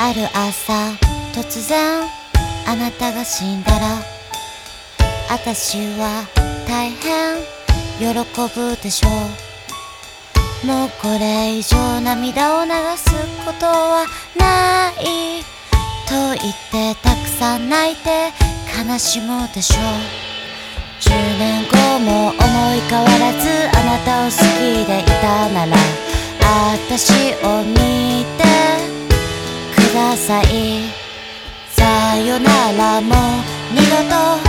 ある朝突然あなたが死んだら私は大変喜ぶでしょう。もうこれ以上涙を流すことはないと言ってたくさん泣いて悲しむでしょう。10年後も思い変わらずあなたを好きでいたなら私を見てさい。さよならも二度と